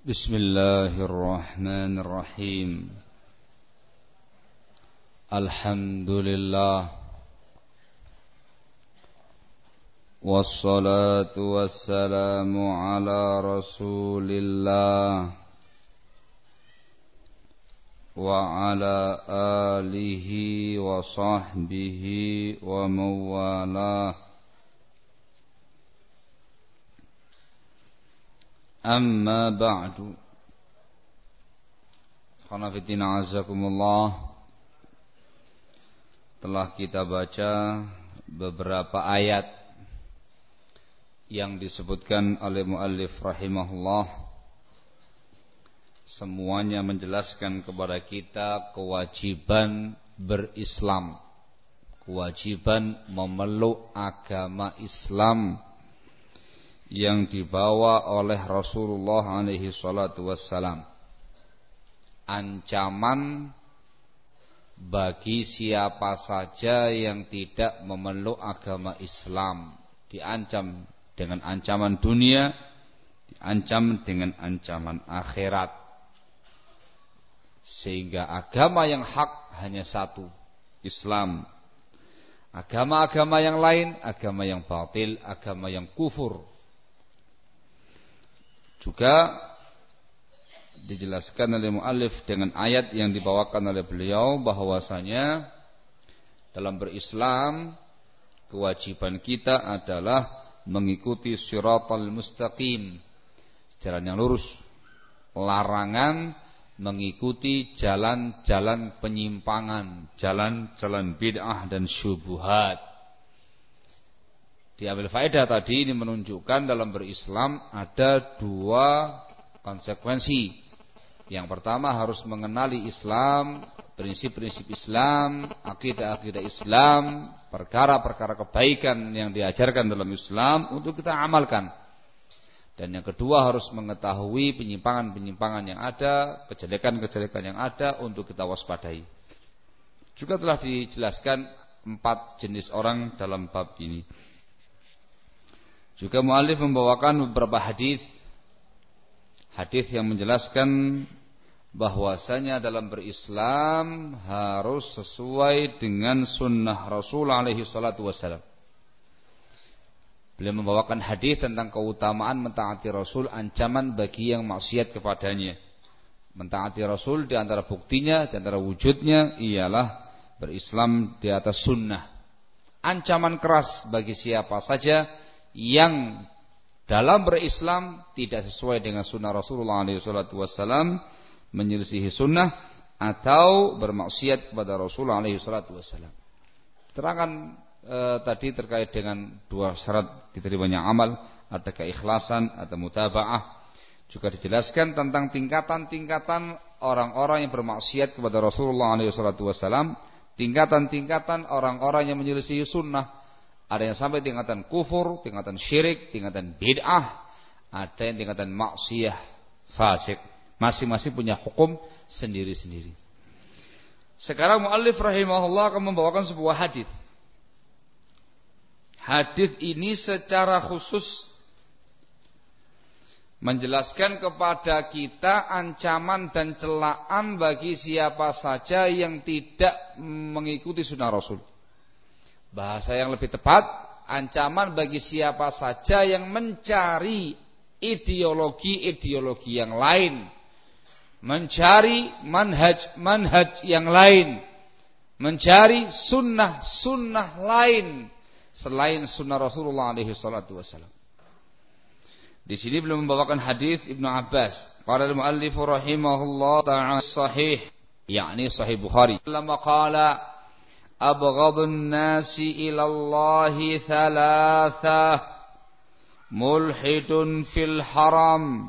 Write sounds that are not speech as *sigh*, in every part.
بسم الله الرحمن الرحيم. الحمد لله والصلاة والسلام على رسول الله وعلى آله وصحبه ومن أما بعد Khanafitina azakumullah Telah kita baca beberapa ayat Yang disebutkan oleh muallif rahimahullah Semuanya menjelaskan kepada kita kewajiban berislam Kewajiban memeluk agama Islam yang dibawa oleh Rasulullah alaihi salatu wassalam. Ancaman bagi siapa saja yang tidak memeluk agama Islam diancam dengan ancaman dunia, diancam dengan ancaman akhirat. Sehingga agama yang hak hanya satu, Islam. Agama-agama yang lain, agama yang batil, agama yang kufur, juga dijelaskan oleh muallif dengan ayat yang dibawakan oleh beliau bahwasanya dalam berislam kewajiban kita adalah mengikuti siratal mustaqim jalan yang lurus larangan mengikuti jalan-jalan penyimpangan jalan-jalan bid'ah dan syubhat Diambil faedah tadi ini menunjukkan dalam berislam ada dua konsekuensi. Yang pertama harus mengenali Islam, prinsip-prinsip Islam, akidah-akidah Islam, perkara-perkara kebaikan yang diajarkan dalam Islam untuk kita amalkan. Dan yang kedua harus mengetahui penyimpangan-penyimpangan yang ada, kejelekan-kejelekan yang ada untuk kita waspadai. Juga telah dijelaskan empat jenis orang dalam bab ini. Juga muallif membawakan beberapa hadis hadis yang menjelaskan bahwasanya dalam berislam harus sesuai dengan sunnah Rasul alaihi salatu wasallam. Beliau membawakan hadis tentang keutamaan mentaati Rasul ancaman bagi yang maksiat kepadanya. Mentaati Rasul di antara buktinya, di antara wujudnya ialah berislam di atas sunnah. Ancaman keras bagi siapa saja yang dalam berislam tidak sesuai dengan sunnah Rasulullah SAW menyelisihi sunnah atau bermaksiat kepada Rasulullah SAW. Terangkan e, tadi terkait dengan dua syarat diterimanya amal, ada keikhlasan atau mutabaah. Juga dijelaskan tentang tingkatan-tingkatan orang-orang yang bermaksiat kepada Rasulullah SAW, tingkatan-tingkatan orang-orang yang menyelisihi sunnah ada yang sampai tingkatan kufur, tingkatan syirik, tingkatan bid'ah, ada yang tingkatan maksiyah, fasik. Masing-masing punya hukum sendiri-sendiri. Sekarang muallif rahimahullah akan membawakan sebuah hadis. Hadis ini secara khusus menjelaskan kepada kita ancaman dan celaan bagi siapa saja yang tidak mengikuti sunnah Rasul. Bahasa yang lebih tepat, ancaman bagi siapa saja yang mencari ideologi-ideologi yang lain, mencari manhaj-manhaj yang lain, mencari sunnah-sunnah lain selain sunnah Rasulullah alaihi. Di sini belum membawakan hadis Ibnu Abbas. Qala al-muallif rahimahullah ta'ala sahih, yakni sahih Bukhari. Lama qala أبغض الناس إلى الله ثلاثة. ملحد في الحرم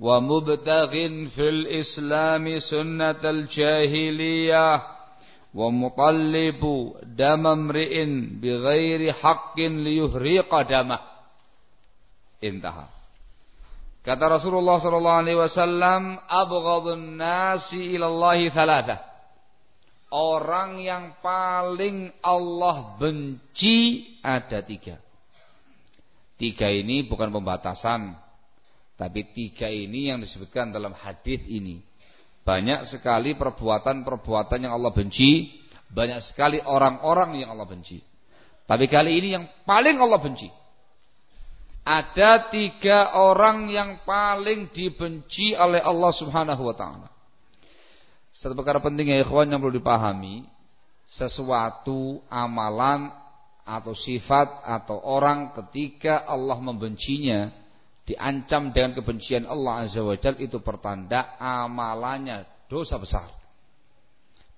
ومبتغ في الإسلام سنة الجاهلية ومطلب دم امرئ بغير حق ليهريق دمه. انتهى. Kata Rasulullah sallallahu alaihi wasallam, "Abghadun nasi ila Allah thalatha." Orang yang paling Allah benci ada tiga. Tiga ini bukan pembatasan. Tapi tiga ini yang disebutkan dalam hadis ini. Banyak sekali perbuatan-perbuatan yang Allah benci, banyak sekali orang-orang yang Allah benci. Tapi kali ini yang paling Allah benci. Ada tiga orang yang paling dibenci oleh Allah Subhanahu wa taala. Satu perkara penting ya ikhwan yang perlu dipahami, sesuatu amalan atau sifat atau orang ketika Allah membencinya diancam dengan kebencian Allah Azza wa Jalla itu pertanda amalannya dosa besar.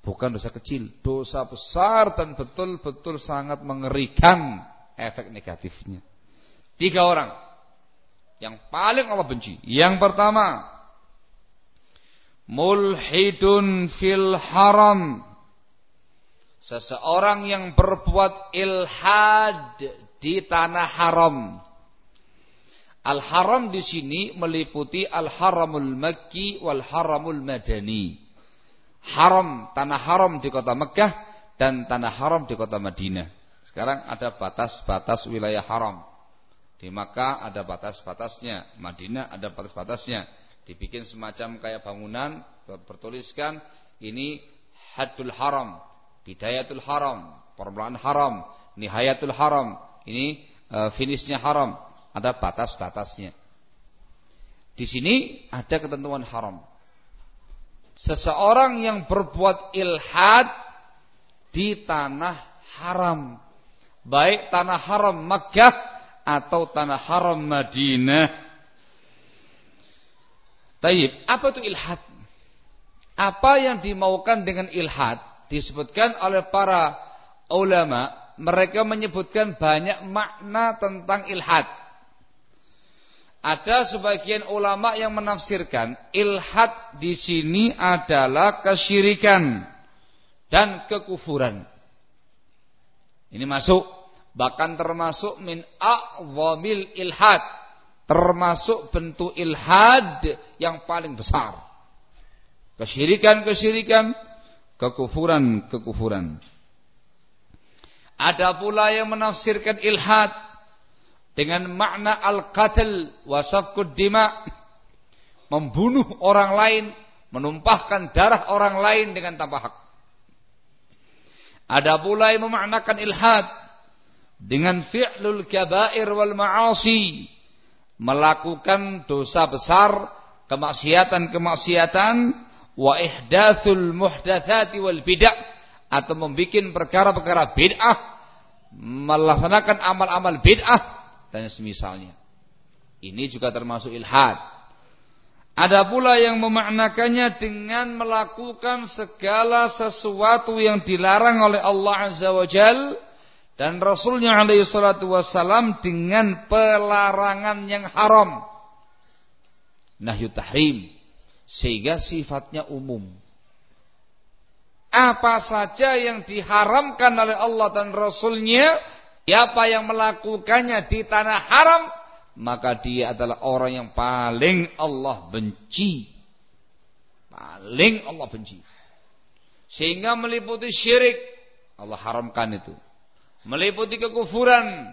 Bukan dosa kecil, dosa besar dan betul-betul sangat mengerikan efek negatifnya. Tiga orang yang paling Allah benci. Yang pertama, mulhidun fil haram. Seseorang yang berbuat ilhad di tanah haram. Al-haram di sini meliputi al-haramul makki wal haramul madani. Haram, tanah haram di kota Mekah dan tanah haram di kota Madinah. Sekarang ada batas-batas wilayah haram. Di Makkah ada batas-batasnya, Madinah ada batas-batasnya. Dibikin semacam kayak bangunan bertuliskan ini haddul haram, bidayatul haram, permulaan haram, nihayatul haram, ini uh, finishnya haram ada batas-batasnya. Di sini ada ketentuan haram. Seseorang yang berbuat ilhad di tanah haram. Baik tanah haram Makkah atau tanah haram Madinah. Taib, apa itu ilhad? Apa yang dimaukan dengan ilhad disebutkan oleh para ulama, mereka menyebutkan banyak makna tentang ilhad. Ada sebagian ulama yang menafsirkan ilhad di sini adalah kesyirikan dan kekufuran. Ini masuk bahkan termasuk min a'zamil ilhad, termasuk bentuk ilhad yang paling besar. Kesyirikan-kesyirikan, kekufuran-kekufuran. Ada pula yang menafsirkan ilhad dengan makna al-qatl wa dima membunuh orang lain menumpahkan darah orang lain dengan tanpa hak ada pula yang memaknakan ilhad dengan fi'lul kabair wal ma'asi melakukan dosa besar kemaksiatan-kemaksiatan wa ihdatsul muhdatsati wal bid'ah atau membuat perkara-perkara bid'ah melaksanakan amal-amal bid'ah dan semisalnya. Ini juga termasuk ilhad. Ada pula yang memaknakannya dengan melakukan segala sesuatu yang dilarang oleh Allah Azza wa Jal dan Rasulnya alaihi salatu wassalam dengan pelarangan yang haram. Nahyu tahrim. Sehingga sifatnya umum. Apa saja yang diharamkan oleh Allah dan Rasulnya Siapa yang melakukannya di tanah haram, maka dia adalah orang yang paling Allah benci. Paling Allah benci. Sehingga meliputi syirik, Allah haramkan itu. Meliputi kekufuran,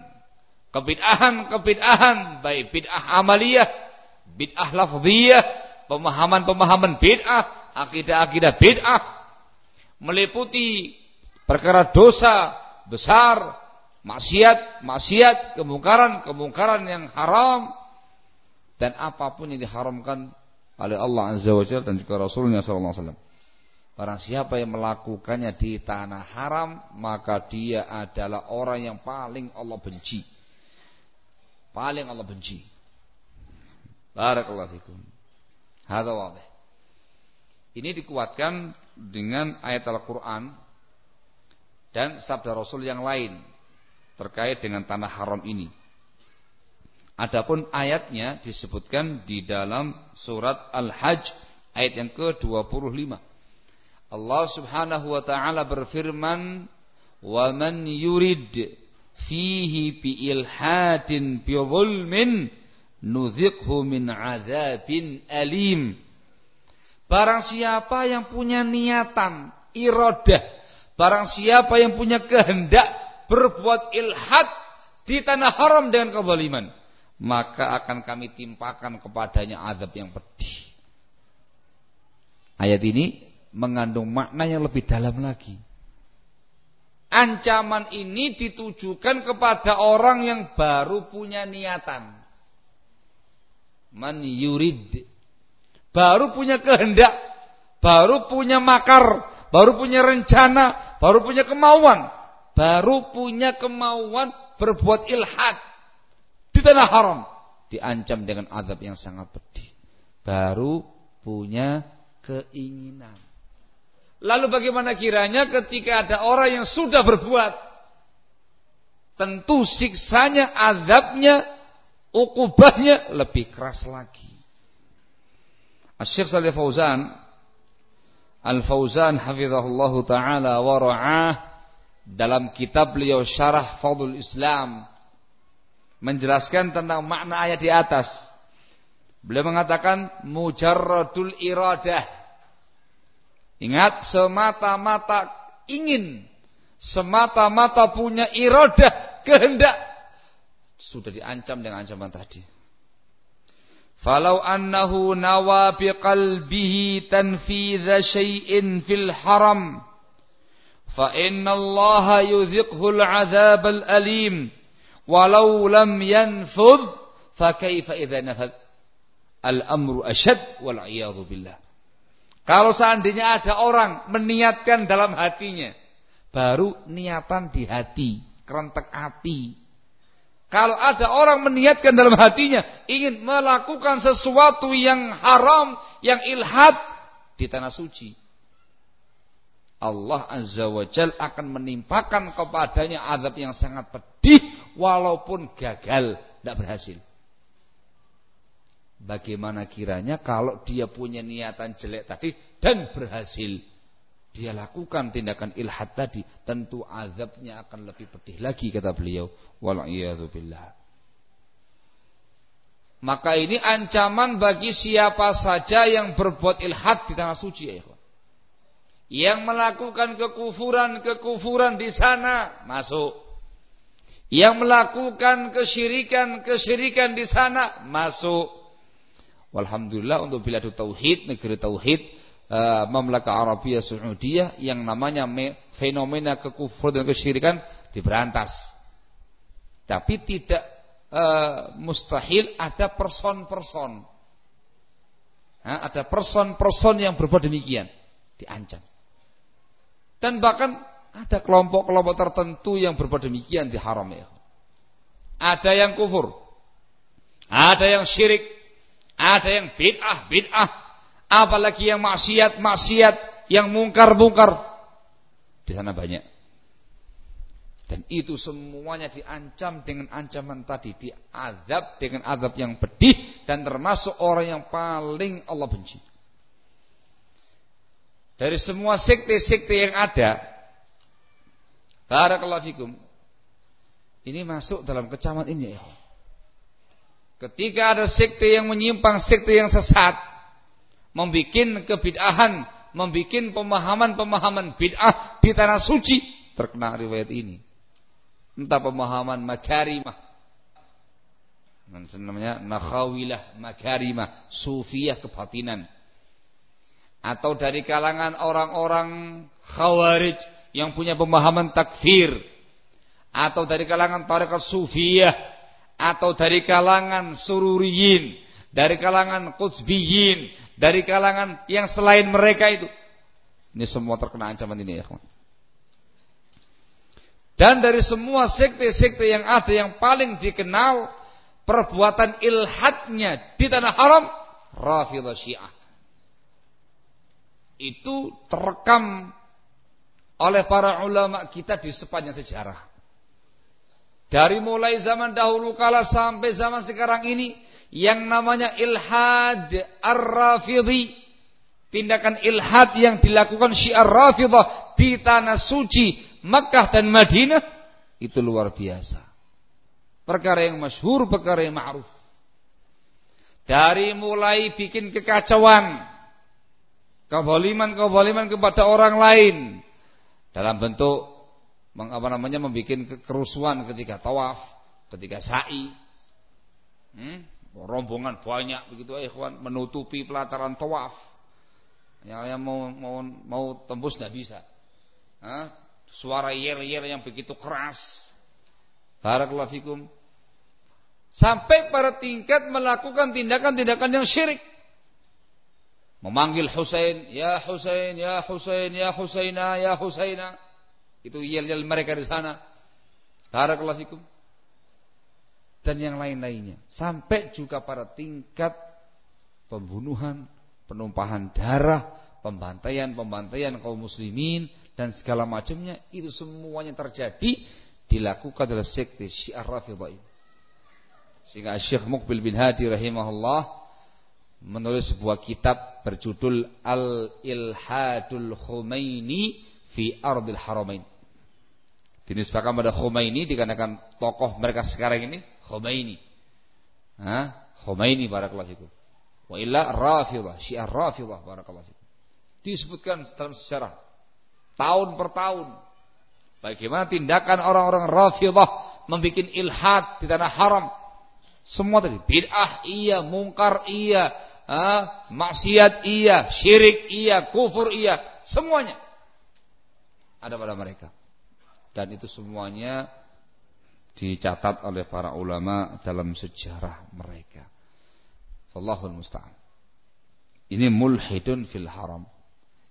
kebid'ahan-kebid'ahan, baik bid'ah amaliyah, bid'ah lafziyah, pemahaman-pemahaman bid'ah, akidah-akidah bid'ah, meliputi perkara dosa besar, maksiat, maksiat, kemungkaran, kemungkaran yang haram dan apa pun yang diharamkan oleh Allah Azza wa Jalla dan juga Rasulnya sallallahu alaihi wasallam. Barang siapa yang melakukannya di tanah haram, maka dia adalah orang yang paling Allah benci. Paling Allah benci. Barakallahu fikum. Hadza wadih. Ini dikuatkan dengan ayat Al-Qur'an dan sabda Rasul yang lain terkait dengan tanah haram ini. Adapun ayatnya disebutkan di dalam surat Al-Hajj ayat yang ke-25. Allah Subhanahu wa taala berfirman, "Wa man yurid fihi bi ilhadin bi zulmin nuziqhu min adzabin alim." Barang siapa yang punya niatan, iradah, barang siapa yang punya kehendak berbuat ilhad di tanah haram dengan kezaliman, maka akan kami timpakan kepadanya azab yang pedih. Ayat ini mengandung makna yang lebih dalam lagi. Ancaman ini ditujukan kepada orang yang baru punya niatan. Man yurid. Baru punya kehendak. Baru punya makar. Baru punya rencana. Baru punya kemauan. Baru punya kemauan berbuat ilhad. Di tanah haram. Diancam dengan azab yang sangat pedih. Baru punya keinginan. Lalu bagaimana kiranya ketika ada orang yang sudah berbuat tentu siksanya, azabnya, ukubahnya lebih keras lagi. Asy-Syaikh Shalih Fauzan Al-Fauzan hafizahullahu taala wa ra'ah dalam kitab beliau Syarah Fadlul Islam menjelaskan tentang makna ayat di atas. Beliau mengatakan mujarradul iradah Ingat semata-mata ingin, semata-mata punya iradah, kehendak sudah diancam dengan ancaman tadi. Falau annahu nawa biqalbihi tanfidha syai'in fil haram fa inna Allah yudhiqhu al-'adzab al-alim walau lam yanfudh fa kaifa idza nafadh al-amru ashad wal 'iyadhu billah kalau seandainya ada orang meniatkan dalam hatinya, baru niatan di hati, kerentek hati. Kalau ada orang meniatkan dalam hatinya ingin melakukan sesuatu yang haram, yang ilhad di tanah suci. Allah Azza wa Jal akan menimpakan kepadanya azab yang sangat pedih walaupun gagal, tidak berhasil. Bagaimana kiranya kalau dia punya niatan jelek tadi dan berhasil dia lakukan tindakan ilhad tadi, tentu azabnya akan lebih pedih lagi kata beliau. Wal billah. Maka ini ancaman bagi siapa saja yang berbuat ilhad di tanah suci ya Yang melakukan kekufuran-kekufuran di sana masuk. Yang melakukan kesyirikan-kesyirikan di sana masuk Walhamdulillah untuk biladu tauhid, negeri tauhid, uh, Mamlaka Arabia Saudiyah yang namanya fenomena kekufuran dan kesyirikan diberantas. Tapi tidak uh, mustahil ada person-person. ada person-person yang berbuat demikian, diancam. Dan bahkan ada kelompok-kelompok tertentu yang berbuat demikian di haram ya. Ada yang kufur, ada yang syirik, ada yang bid'ah, bid'ah. Apalagi yang maksiat, maksiat. Yang mungkar-mungkar. Di sana banyak. Dan itu semuanya diancam dengan ancaman tadi. Diazab dengan azab yang pedih. Dan termasuk orang yang paling Allah benci. Dari semua sekte-sekte yang ada. Barakallahu fikum. Ini masuk dalam kecaman ini ya. Ketika ada sekte yang menyimpang, sekte yang sesat, membuat kebid'ahan, membuat pemahaman-pemahaman bid'ah di tanah suci, terkena riwayat ini. Entah pemahaman makarimah, namanya nakhawilah makarimah, sufiyah kebatinan. Atau dari kalangan orang-orang khawarij yang punya pemahaman takfir. Atau dari kalangan tarekat sufiyah atau dari kalangan sururiyin, dari kalangan kutsbiyin, dari kalangan yang selain mereka itu. Ini semua terkena ancaman ini ya, Dan dari semua sekte-sekte yang ada yang paling dikenal perbuatan ilhadnya di tanah haram Rafidah Syiah. Itu terekam oleh para ulama kita di sepanjang sejarah. Dari mulai zaman dahulu kala sampai zaman sekarang ini yang namanya ilhad ar-rafidhi tindakan ilhad yang dilakukan syiar rafidah di tanah suci Makkah dan Madinah itu luar biasa. Perkara yang masyhur, perkara yang ma'ruf. Dari mulai bikin kekacauan, keboliman-keboliman kepada orang lain dalam bentuk apa namanya membuat kerusuhan ketika tawaf, ketika sa'i. Hmm? Rombongan banyak begitu ikhwan menutupi pelataran tawaf. Yang yang mau mau mau tembus tidak bisa. Hah? Suara yel-yel yang begitu keras. Barakallahu fikum. Sampai pada tingkat melakukan tindakan-tindakan yang syirik. Memanggil Husain, ya Husain, ya Husain, ya Husaina, ya Husaina. Itu yel-yel mereka di sana. Barakallahu fikum dan yang lain-lainnya. Sampai juga pada tingkat pembunuhan, penumpahan darah, pembantaian-pembantaian kaum muslimin dan segala macamnya itu semuanya terjadi dilakukan oleh sekte Syiah Rafidhah ini. Sehingga Syekh Mukbil bin Hadi rahimahullah menulis sebuah kitab berjudul Al-Ilhadul Khumaini fi Ardil Haramain. Dinisbahkan pada Khumaini dikarenakan tokoh mereka sekarang ini Khomeini. Ha? Khomeini barakallahu fikum. Wa illa Rafidah, Syiah Rafidah barakallahu fikum. Disebutkan dalam sejarah tahun per tahun bagaimana tindakan orang-orang Rafidah membuat ilhad di tanah haram. Semua tadi bid'ah iya, mungkar iya, ha? maksiat iya, syirik iya, kufur iya, semuanya ada pada mereka. Dan itu semuanya dicatat oleh para ulama dalam sejarah mereka. Allahul musta'an. Ini mulhidun fil haram.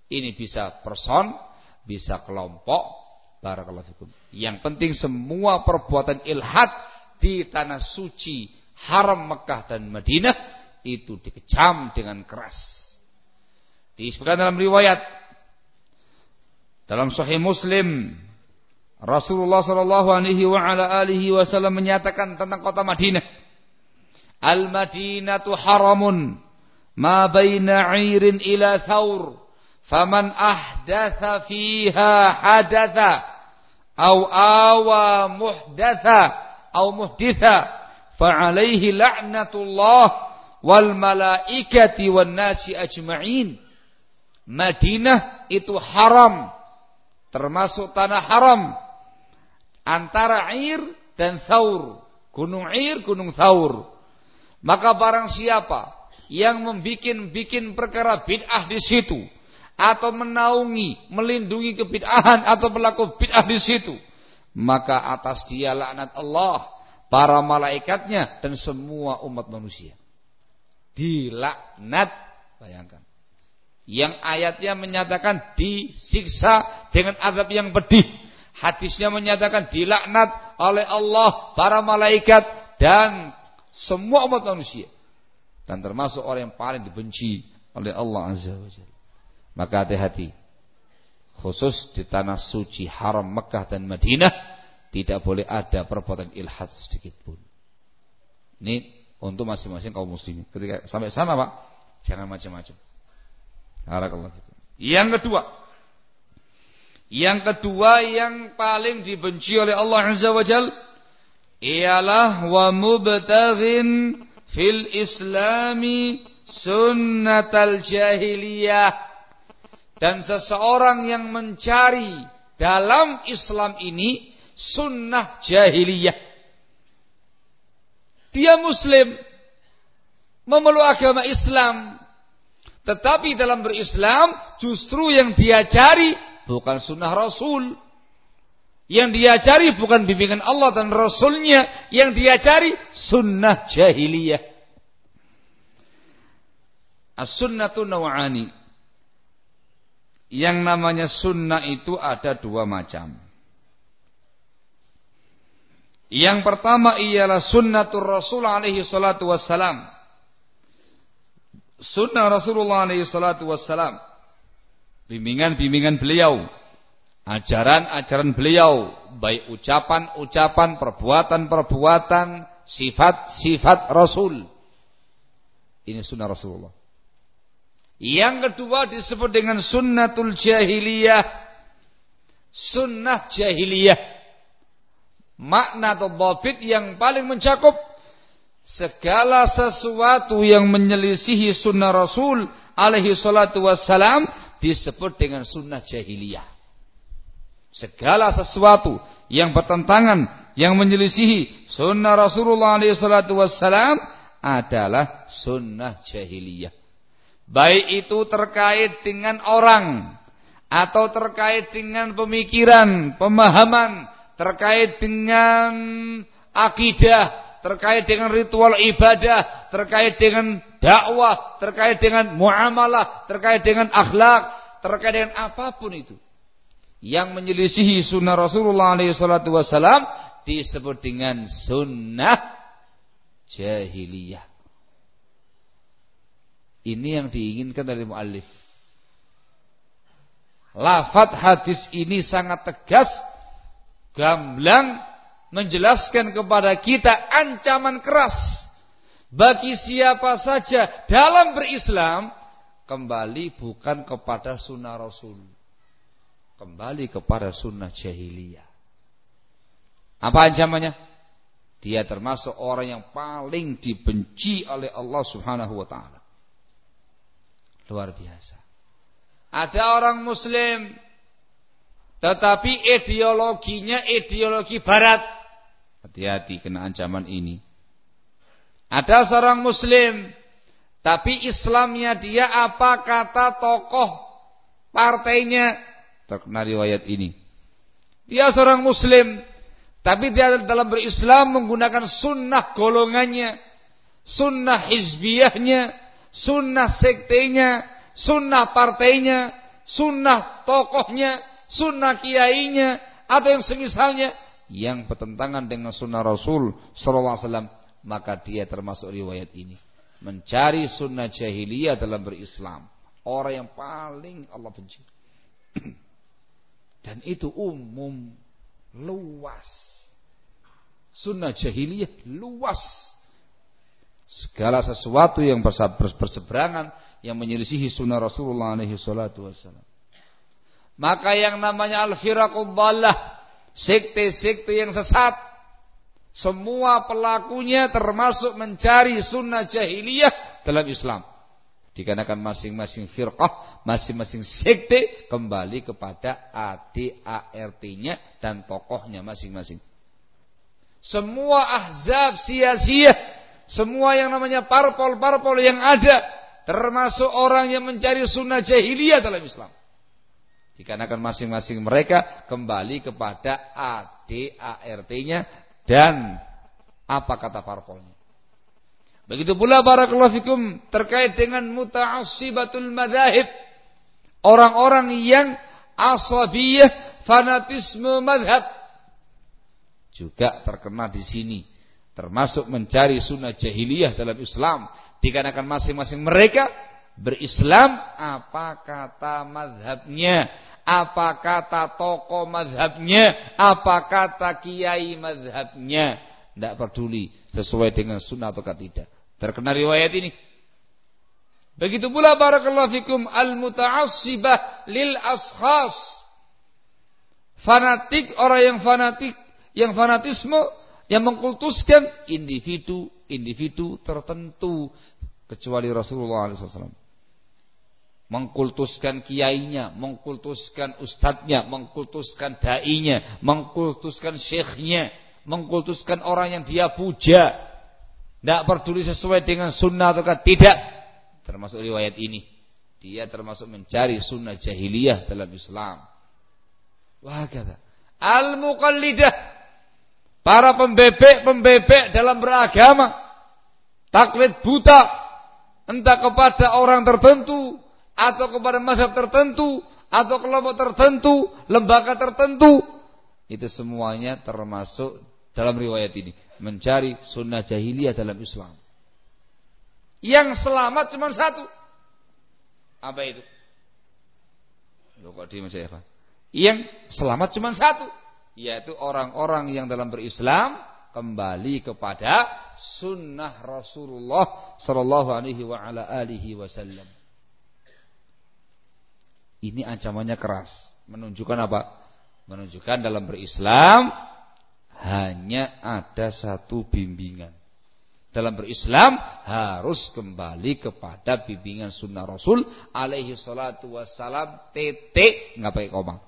Ini bisa person, bisa kelompok, barakallahu. Yang penting semua perbuatan ilhad di tanah suci haram Mekah dan Madinah itu dikecam dengan keras. Disebutkan dalam riwayat dalam Sahih Muslim Rasulullah Shallallahu Alaihi wa ala alihi Wasallam menyatakan tentang kota Madinah. Al Madinatu haramun ma baina 'irin ila thawr faman ahdatha fiha hadatha au awa muhdatha au muhditha fa'alaihi la'natullah wal malaikati wan nasi ajma'in Madinah itu haram termasuk tanah haram antara Ir dan Thaur. Gunung Ir, Gunung Thaur. Maka barang siapa yang membikin-bikin perkara bid'ah di situ atau menaungi, melindungi kebid'ahan atau melakukan bid'ah di situ, maka atas dia laknat Allah, para malaikatnya dan semua umat manusia. Dilaknat, bayangkan. Yang ayatnya menyatakan disiksa dengan azab yang pedih. Hadisnya menyatakan dilaknat oleh Allah, para malaikat dan semua umat manusia. Dan termasuk orang yang paling dibenci oleh Allah Azza wa Jalla. Maka hati-hati. Khusus di tanah suci haram Mekah dan Madinah tidak boleh ada perbuatan ilhad sedikit pun. Ini untuk masing-masing kaum muslimin. Ketika sampai sana Pak, jangan macam-macam. Yang kedua, yang kedua yang paling dibenci oleh Allah Azza wa Jal ialah wa mubtaghin fil islami sunnatal jahiliyah dan seseorang yang mencari dalam Islam ini sunnah jahiliyah. Dia muslim memeluk agama Islam tetapi dalam berislam justru yang diajari bukan sunnah Rasul. Yang diajari bukan bimbingan Allah dan Rasulnya. Yang diajari sunnah jahiliyah. As-sunnatu naw'ani. Yang namanya sunnah itu ada dua macam. Yang pertama ialah sunnatul Rasul alaihi salatu wassalam. Sunnah Rasulullah alaihi salatu wassalam bimbingan-bimbingan beliau, ajaran-ajaran beliau, baik ucapan-ucapan, perbuatan-perbuatan, sifat-sifat Rasul. Ini sunnah Rasulullah. Yang kedua disebut dengan sunnatul jahiliyah. Sunnah jahiliyah. Makna atau babit yang paling mencakup segala sesuatu yang menyelisihi sunnah Rasul alaihi salatu wassalam disebut dengan sunnah jahiliyah. Segala sesuatu yang bertentangan yang menyelisihi sunnah Rasulullah SAW adalah sunnah jahiliyah. Baik itu terkait dengan orang atau terkait dengan pemikiran, pemahaman, terkait dengan akidah, terkait dengan ritual ibadah, terkait dengan dakwah, terkait dengan muamalah, terkait dengan akhlak, terkait dengan apa pun itu yang menyelisihi sunnah Rasulullah SAW disebut dengan sunnah jahiliyah. Ini yang diinginkan dari muallif. Lafat hadis ini sangat tegas, gamblang menjelaskan kepada kita ancaman keras bagi siapa saja dalam berislam kembali bukan kepada sunnah Rasul, kembali kepada sunnah jahiliyah. Apa ancamannya? Dia termasuk orang yang paling dibenci oleh Allah Subhanahu wa taala. Luar biasa. Ada orang muslim tetapi ideologinya ideologi barat. Hati-hati kena ancaman ini. Ada seorang muslim tapi Islamnya dia apa kata tokoh partainya terkena riwayat ini. Dia seorang muslim tapi dia dalam berislam menggunakan sunnah golongannya, sunnah hizbiyahnya, sunnah sektenya, sunnah partainya, sunnah tokohnya, sunnah kiainya, atau yang semisalnya yang bertentangan dengan sunnah Rasul Sallallahu Alaihi Wasallam, maka dia termasuk riwayat ini. Mencari sunnah jahiliyah dalam berislam. Orang yang paling Allah benci. *clears throat* Dan itu umum, luas. Sunnah jahiliyah luas. Segala sesuatu yang berseberangan yang menyelisihi sunnah Rasulullah alaihi. Maka yang namanya al-firaqud sekte-sekte yang sesat, semua pelakunya termasuk mencari sunnah jahiliyah dalam Islam. Dikarenakan masing-masing firqah, masing-masing sekte kembali kepada ADART-nya dan tokohnya masing-masing. Semua ahzab sia-sia semua yang namanya parpol-parpol yang ada termasuk orang yang mencari sunnah jahiliyah dalam Islam. Dikarenakan masing-masing mereka kembali kepada ADART-nya dan apa kata parpolnya. Begitu pula barakallahu fikum terkait dengan muta'assibatul madhahib. Orang-orang yang asabiyah fanatisme madhab juga terkena di sini termasuk mencari sunnah jahiliyah dalam Islam dikarenakan masing-masing mereka berislam apa kata madhabnya? Apa kata tokoh madhabnya? Apa kata kiai madhabnya? Tidak peduli sesuai dengan sunnah atau tidak. Terkena riwayat ini. Begitu pula barakallahu fikum al muta'assibah lil ashas fanatik orang yang fanatik yang fanatisme yang mengkultuskan individu-individu tertentu kecuali Rasulullah SAW. Mengkultuskan kiainya, mengkultuskan ustadznya, mengkultuskan dai-nya, mengkultuskan syekhnya, mengkultuskan orang yang dia puja. Tidak peduli sesuai dengan sunnah atau tidak. Termasuk riwayat ini. Dia termasuk mencari sunnah jahiliyah dalam Islam. Wah kata. Al-muqallidah Para pembebek-pembebek dalam beragama. Taklid buta. Entah kepada orang tertentu. Atau kepada mazhab tertentu. Atau kelompok tertentu. Lembaga tertentu. Itu semuanya termasuk dalam riwayat ini. Mencari sunnah jahiliyah dalam Islam. Yang selamat cuma satu. Apa itu? Loh kok dia Yang selamat cuma satu yaitu orang-orang yang dalam berislam kembali kepada sunnah Rasulullah sallallahu alaihi wa ala alihi wasallam. Ini ancamannya keras, menunjukkan apa? Menunjukkan dalam berislam hanya ada satu bimbingan. Dalam berislam harus kembali kepada bimbingan sunnah Rasul alaihi salatu wassalam titik nggak pakai koma.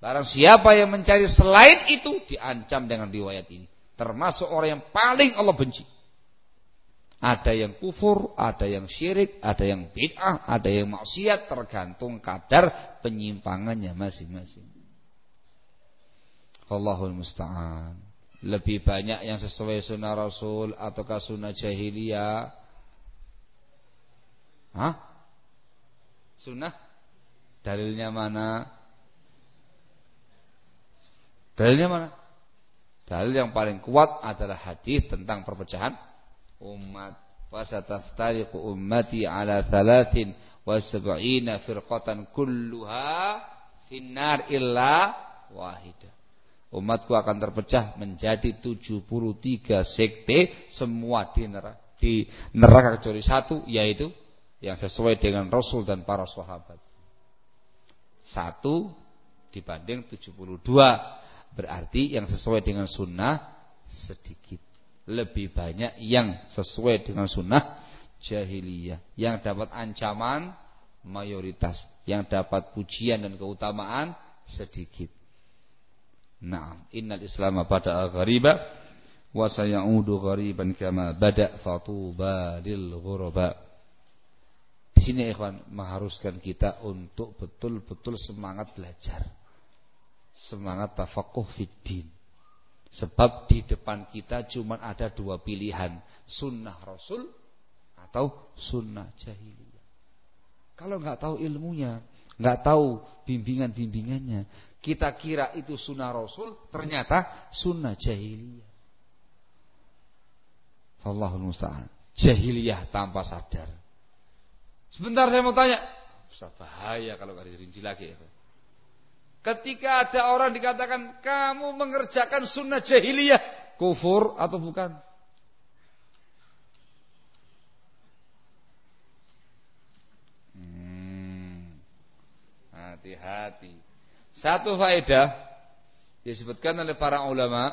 Barang siapa yang mencari selain itu diancam dengan riwayat ini. Termasuk orang yang paling Allah benci. Ada yang kufur, ada yang syirik, ada yang bid'ah, ada yang maksiat tergantung kadar penyimpangannya masing-masing. Allahul musta'an. Lebih banyak yang sesuai sunnah Rasul ataukah sunnah jahiliyah? Hah? Sunnah? Dalilnya mana? Dalilnya mana? Dalil yang paling kuat adalah hadis tentang perpecahan umat. Wasataftariqu ummati ala thalathin wa sab'ina firqatan kulluha finnar illa wahidah. Umatku akan terpecah menjadi 73 sekte semua di neraka, di neraka kecuali satu yaitu yang sesuai dengan Rasul dan para sahabat. Satu dibanding 72 berarti yang sesuai dengan sunnah sedikit lebih banyak yang sesuai dengan sunnah jahiliyah yang dapat ancaman mayoritas yang dapat pujian dan keutamaan sedikit Nah, innal Islam pada ghariba wa sayaudu ghariban kama bada fatuba lil ghuraba. Di sini ikhwan mengharuskan kita untuk betul-betul semangat belajar. Semangat tafakuh fiddin. Sebab di depan kita cuma ada dua pilihan. Sunnah Rasul atau sunnah jahiliyah. Kalau nggak tahu ilmunya, nggak tahu bimbingan-bimbingannya, kita kira itu sunnah Rasul, ternyata sunnah jahiliyah. Allahul musta'an. Jahiliyah tanpa sadar. Sebentar saya mau tanya. Bisa bahaya kalau nggak dirinci lagi ya. Ketika ada orang dikatakan kamu mengerjakan sunnah jahiliyah, kufur atau bukan? Hmm, hati-hati. Satu faedah disebutkan oleh para ulama.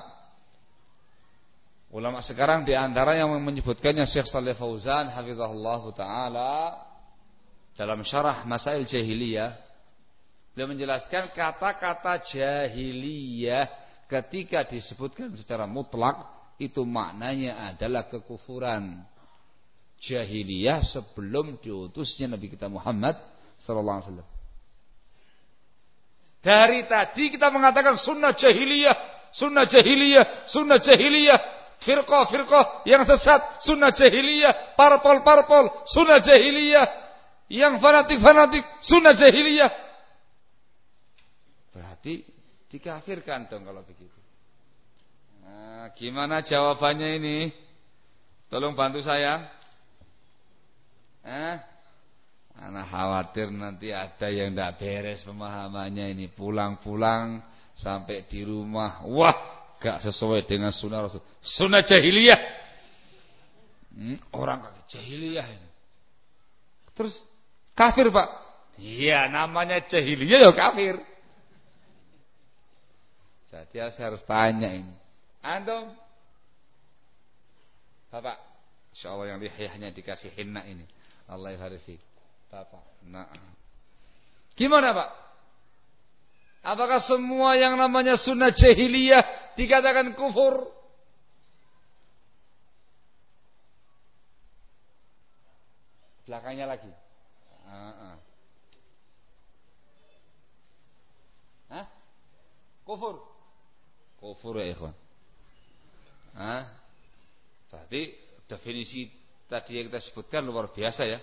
Ulama sekarang di antara yang menyebutkannya Syekh Saleh Fauzan hafizahullah taala dalam syarah Masail Jahiliyah Beliau menjelaskan kata-kata jahiliyah ketika disebutkan secara mutlak itu maknanya adalah kekufuran. Jahiliyah sebelum diutusnya Nabi kita Muhammad sallallahu alaihi wasallam. Dari tadi kita mengatakan sunnah jahiliyah, sunnah jahiliyah, sunnah jahiliyah, firqah-firqah yang sesat, sunnah jahiliyah, parpol-parpol, sunnah jahiliyah, yang fanatik-fanatik, sunnah jahiliyah. Berarti dikafirkan dong kalau begitu. Nah, gimana jawabannya ini? Tolong bantu saya. Eh? Anak khawatir nanti ada yang tidak beres pemahamannya ini pulang-pulang sampai di rumah, wah, gak sesuai dengan sunnah Rasul. Sunnah jahiliyah. Hmm, orang jahiliyah ini. Terus kafir pak? Iya, namanya jahiliyah ya kafir. Jadi saya harus tanya ini. Antum Bapak, insya Allah yang lihiyahnya dikasih hinna ini. Allah yaharifi. Bapak, nah. Gimana Pak? Apakah semua yang namanya sunnah jahiliyah dikatakan kufur? Belakangnya lagi. Uh -uh. Kufur kufur ya ikhwan. Hah? Berarti definisi tadi yang kita sebutkan luar biasa ya.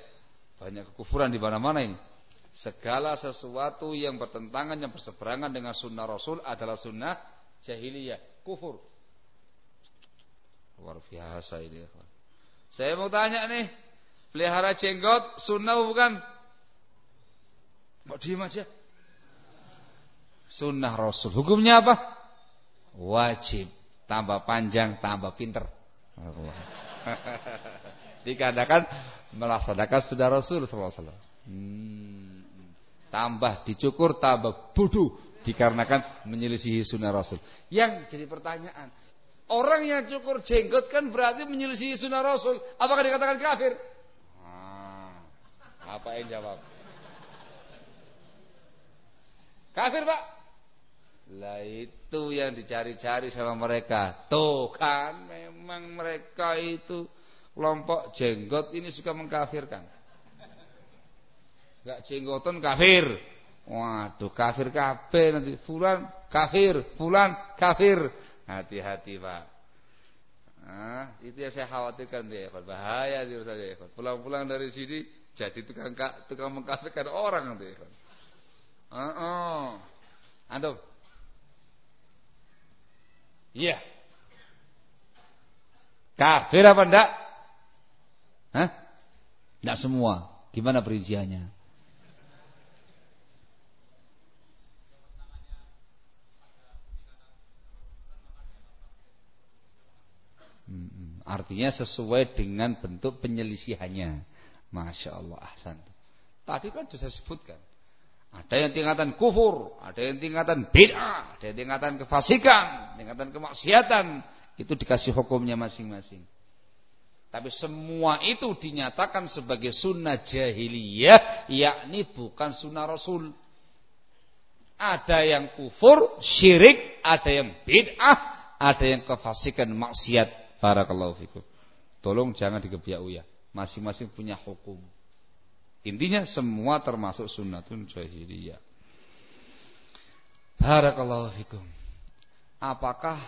Banyak kekufuran di mana-mana ini. Segala sesuatu yang bertentangan yang berseberangan dengan sunnah Rasul adalah sunnah jahiliyah, kufur. Luar biasa ini ya. Saya mau tanya nih, pelihara jenggot sunnah bukan? Mau diem aja. Sunnah Rasul. Hukumnya apa? Wajib. Tambah panjang tambah pinter. *laughs* Dikatakan melaksanakan sudah Rasul SAW hmm. tambah dicukur tambah bodoh dikarenakan menyelisihi sunnah Rasul. Yang jadi pertanyaan orang yang cukur jenggot kan berarti menyelisihi sunnah Rasul. Apakah dikatakan kafir? Ah, apa yang jawab? Kafir pak Lah itu yang dicari-cari sama mereka. Tuh kan memang mereka itu kelompok jenggot ini suka mengkafirkan. Gak jenggotan kafir. Waduh kafir kabeh nanti fulan kafir, fulan kafir. Hati-hati, Pak. Nah, itu yang saya khawatirkan dia, Bahaya di saja, ya, Pulang-pulang dari sini jadi tukang tukang mengkafirkan orang nanti, ya, Uh -uh. Antum? Iya. Kafir apa enggak? Hah? Enggak semua. Gimana perinciannya? Artinya sesuai dengan bentuk penyelisihannya. Masya Allah, ahsan. Tadi kan sudah sebutkan. Ada yang tingkatan kufur, ada yang tingkatan bid'ah, ada yang tingkatan kefasikan, tingkatan kemaksiatan. Itu dikasih hukumnya masing-masing. Tapi semua itu dinyatakan sebagai sunnah jahiliyah, yakni bukan sunnah rasul. Ada yang kufur, syirik, ada yang bid'ah, ada yang kefasikan, maksiat. Barakallahu fikum. Tolong jangan digebiak uya. Masing-masing punya hukum. Intinya semua termasuk sunnatun jahiliyah. Barakallahu fikum. Apakah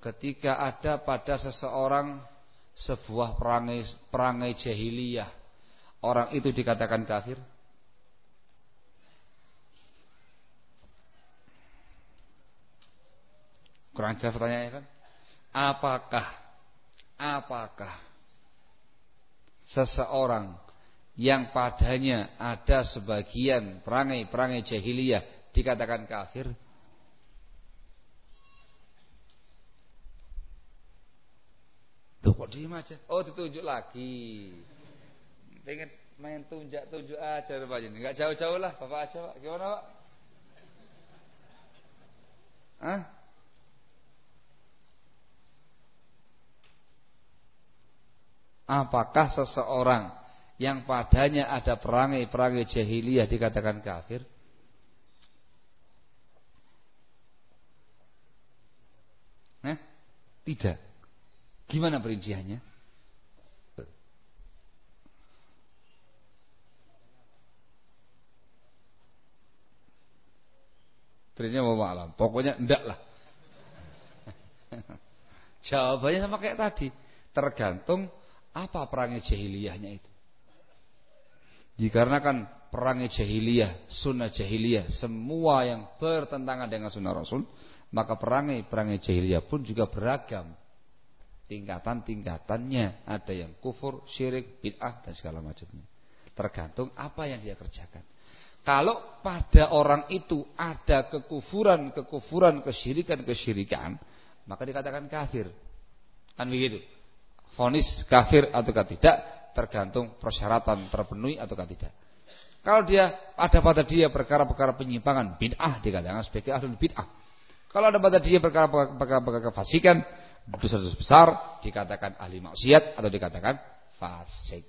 ketika ada pada seseorang sebuah perangai perangai jahiliyah, orang itu dikatakan kafir? Kurang jelas pertanyaannya kan? apakah apakah seseorang yang padanya ada sebagian perangai-perangai jahiliyah dikatakan kafir? Tuh kok diem aja? Oh ditunjuk lagi. Pengen main tunjuk-tunjuk aja rupanya. Enggak jauh-jauh lah, Bapak aja Pak. Gimana Pak? Hah? Apakah seseorang yang padanya ada perangai-perangai jahiliyah dikatakan kafir? Eh? Tidak. Gimana perinciannya? Perinciannya mau malam. Pokoknya enggak lah. *laughs* Jawabannya sama kayak tadi. Tergantung apa perangai jahiliyahnya itu? Dikarenakan perangai jahiliyah, sunnah jahiliyah, semua yang bertentangan dengan sunnah Rasul, maka perangai-perangai jahiliyah pun juga beragam. Tingkatan-tingkatannya, ada yang kufur, syirik, bid'ah dan segala macamnya. Tergantung apa yang dia kerjakan. Kalau pada orang itu ada kekufuran, kekufuran, kesyirikan, kesyirikan, maka dikatakan kafir. Kan begitu vonis kafir ataukah tidak tergantung persyaratan terpenuhi ataukah tidak. Kalau dia ada pada dia perkara-perkara penyimpangan bid'ah dikatakan sebagai ahli bid'ah. Kalau ada pada dia perkara-perkara kefasikan dosa-dosa besar dikatakan ahli maksiat atau dikatakan fasik.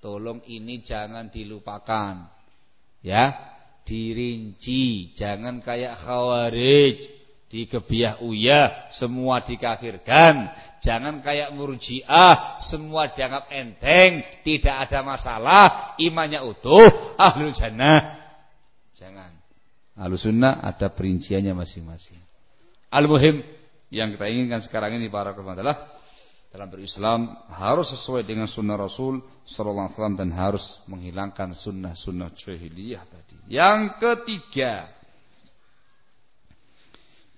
Tolong ini jangan dilupakan. Ya, dirinci, jangan kayak khawarij di kebiah uya semua dikafirkan. Jangan kayak murjiah semua dianggap enteng tidak ada masalah imannya utuh ahlu jannah. Jangan. Ahlu sunnah ada perinciannya masing-masing. Al-muhim yang kita inginkan sekarang ini para kawan adalah dalam berislam harus sesuai dengan sunnah Rasul Sallallahu Alaihi dan harus menghilangkan sunnah-sunnah jahiliyah tadi. Yang ketiga,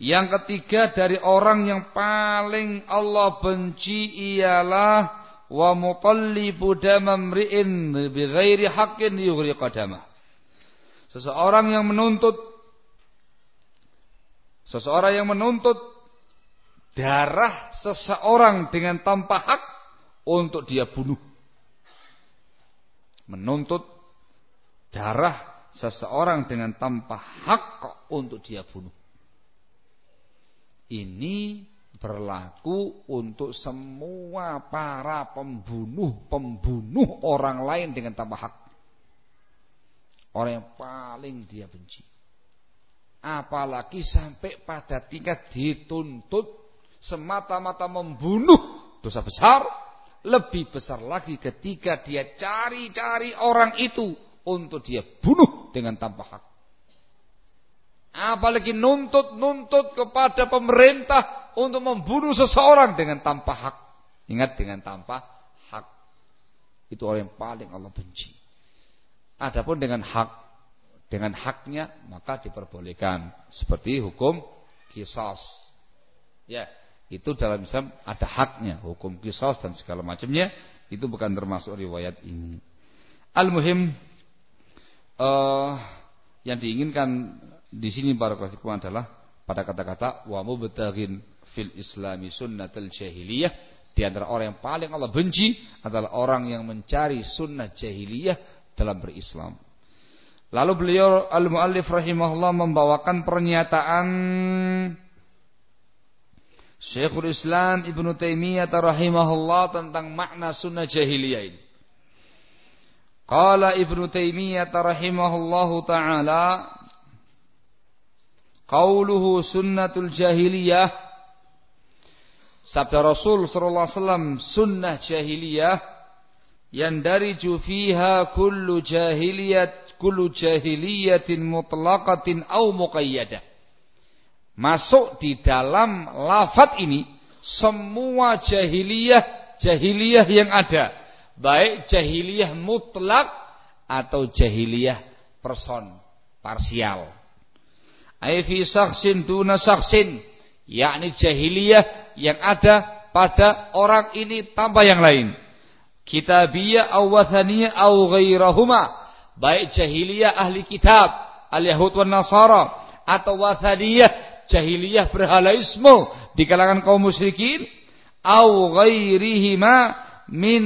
yang ketiga dari orang yang paling Allah benci ialah wa mutallibu damamri'in bighairi haqqin yughri qadamah. Seseorang yang menuntut seseorang yang menuntut darah seseorang dengan tanpa hak untuk dia bunuh. Menuntut darah seseorang dengan tanpa hak untuk dia bunuh. Ini berlaku untuk semua para pembunuh-pembunuh orang lain dengan tanpa hak. Orang yang paling dia benci. apalagi sampai pada tingkat dituntut semata-mata membunuh dosa besar lebih besar lagi ketika dia cari-cari orang itu untuk dia bunuh dengan tanpa hak apalagi nuntut-nuntut kepada pemerintah untuk membunuh seseorang dengan tanpa hak. Ingat dengan tanpa hak. Itu orang yang paling Allah benci. Adapun dengan hak dengan haknya maka diperbolehkan. Seperti hukum kisos. Ya itu dalam Islam ada haknya hukum kisos dan segala macamnya. Itu bukan termasuk riwayat ini. Al-muhim uh, yang diinginkan di sini klasikum adalah pada kata-kata wa mubtaghin fil islami sunnatul jahiliyah di antara orang yang paling Allah benci adalah orang yang mencari sunnah jahiliyah dalam berislam Lalu beliau al-muallif rahimahullah membawakan pernyataan Syekhul Islam Ibnu Taimiyah rahimahullah tentang makna sunnah jahiliyah ini. Qala Ibnu Taimiyah rahimahullah taala Qauluhu sunnatul jahiliyah Sabda Rasul sallallahu alaihi wasallam sunnah jahiliyah yang dari fiha kullu jahiliyat kullu jahiliyatin mutlaqatin au muqayyadah. Masuk di dalam lafat ini semua jahiliyah jahiliyah yang ada, baik jahiliyah mutlak atau jahiliyah person parsial. Ai fi saksin duna saksin, yakni jahiliyah yang ada pada orang ini tanpa yang lain. Kitabiyah aw wathaniyah aw ghairahuma. Baik jahiliyah ahli kitab al-yahud wan nasara atau wathadiyah jahiliyah berhalaisme di kalangan kaum musyrikin au ghairihima min